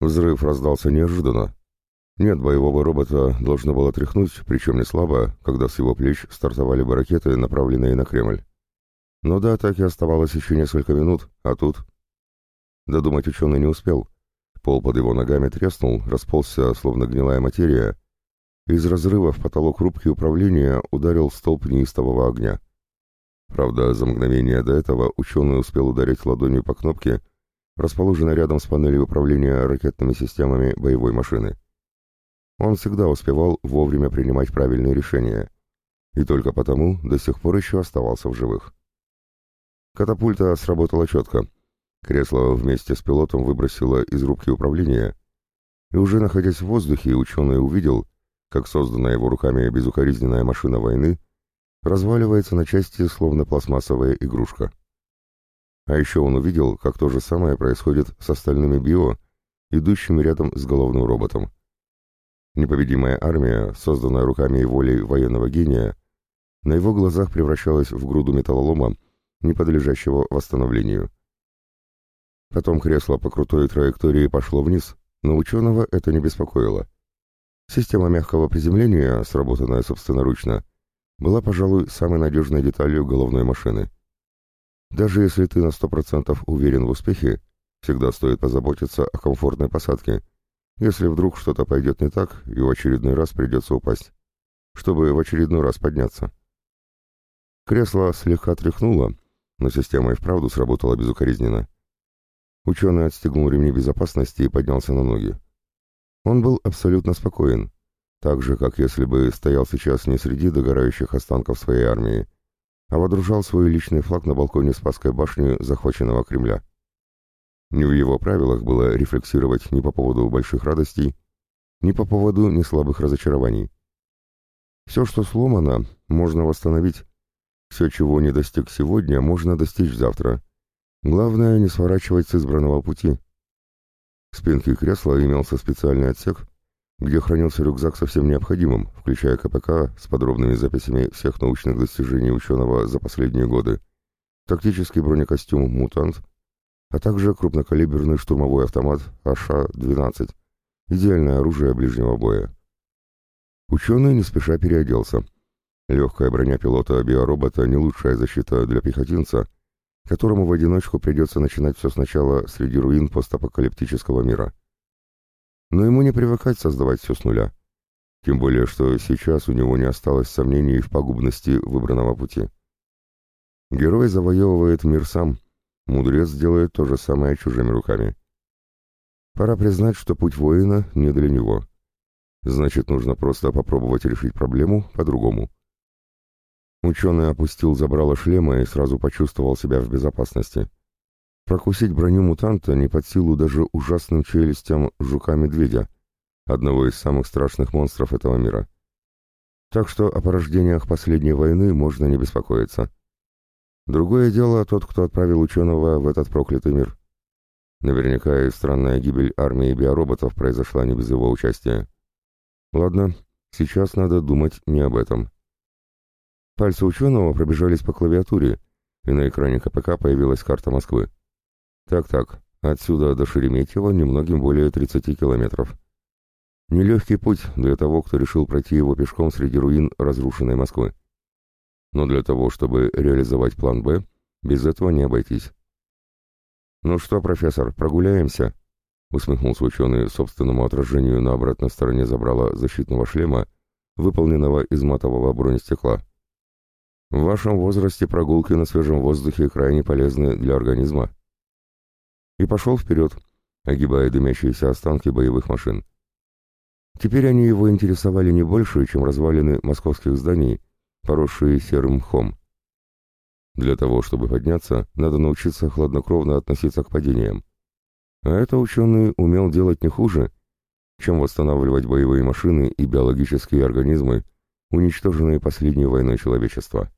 Взрыв раздался неожиданно. Нет, боевого робота должно было тряхнуть, причем не слабо, когда с его плеч стартовали бы ракеты, направленные на Кремль. Но до атаки оставалось еще несколько минут, а тут... Додумать ученый не успел. Пол под его ногами треснул, расползся, словно гнилая материя. Из разрыва в потолок рубки управления ударил столб неистового огня. Правда, за мгновение до этого ученый успел ударить ладонью по кнопке, расположенной рядом с панелью управления ракетными системами боевой машины. Он всегда успевал вовремя принимать правильные решения, и только потому до сих пор еще оставался в живых. Катапульта сработала четко. Кресло вместе с пилотом выбросило из рубки управления, и уже находясь в воздухе, ученый увидел, как созданная его руками безукоризненная машина войны разваливается на части, словно пластмассовая игрушка. А еще он увидел, как то же самое происходит с остальными био, идущими рядом с головным роботом. Непобедимая армия, созданная руками и волей военного гения, на его глазах превращалась в груду металлолома, не подлежащего восстановлению. Потом кресло по крутой траектории пошло вниз, но ученого это не беспокоило. Система мягкого приземления, сработанная собственноручно, была, пожалуй, самой надежной деталью головной машины. Даже если ты на сто процентов уверен в успехе, всегда стоит позаботиться о комфортной посадке, если вдруг что-то пойдет не так и в очередной раз придется упасть, чтобы в очередной раз подняться. Кресло слегка тряхнуло, но система и вправду сработала безукоризненно. Ученый отстегнул ремни безопасности и поднялся на ноги. Он был абсолютно спокоен, так же, как если бы стоял сейчас не среди догорающих останков своей армии, а водружал свой личный флаг на балконе Спасской башни захваченного Кремля. Не в его правилах было рефлексировать ни по поводу больших радостей, ни по поводу неслабых разочарований. Все, что сломано, можно восстановить. Все, чего не достиг сегодня, можно достичь завтра. Главное, не сворачивать с избранного пути. В спинке кресла имелся специальный отсек, где хранился рюкзак со всем необходимым, включая КПК с подробными записями всех научных достижений ученого за последние годы, тактический бронекостюм «Мутант», а также крупнокалиберный штурмовой автомат АШ-12, идеальное оружие ближнего боя. Ученый не спеша переоделся. Легкая броня пилота биоробота не лучшая защита для пехотинца, которому в одиночку придется начинать все сначала среди руин постапокалиптического мира. Но ему не привыкать создавать все с нуля. Тем более, что сейчас у него не осталось сомнений в пагубности выбранного пути. Герой завоевывает мир сам, мудрец делает то же самое чужими руками. Пора признать, что путь воина не для него. Значит, нужно просто попробовать решить проблему по-другому. Ученый опустил забрало шлема и сразу почувствовал себя в безопасности. Прокусить броню мутанта не под силу даже ужасным челюстям жука-медведя, одного из самых страшных монстров этого мира. Так что о порождениях последней войны можно не беспокоиться. Другое дело тот, кто отправил ученого в этот проклятый мир. Наверняка и странная гибель армии биороботов произошла не без его участия. Ладно, сейчас надо думать не об этом. Пальцы ученого пробежались по клавиатуре, и на экране КПК появилась карта Москвы. Так-так, отсюда до Шереметьево немногим более 30 километров. Нелегкий путь для того, кто решил пройти его пешком среди руин разрушенной Москвы. Но для того, чтобы реализовать план «Б», без этого не обойтись. «Ну что, профессор, прогуляемся?» — усмехнулся ученый собственному отражению на обратной стороне забрала защитного шлема, выполненного из матового бронестекла. «В вашем возрасте прогулки на свежем воздухе крайне полезны для организма» и пошел вперед, огибая дымящиеся останки боевых машин. Теперь они его интересовали не больше, чем развалины московских зданий, поросшие серым мхом. Для того, чтобы подняться, надо научиться хладнокровно относиться к падениям. А это ученый умел делать не хуже, чем восстанавливать боевые машины и биологические организмы, уничтоженные последней войной человечества.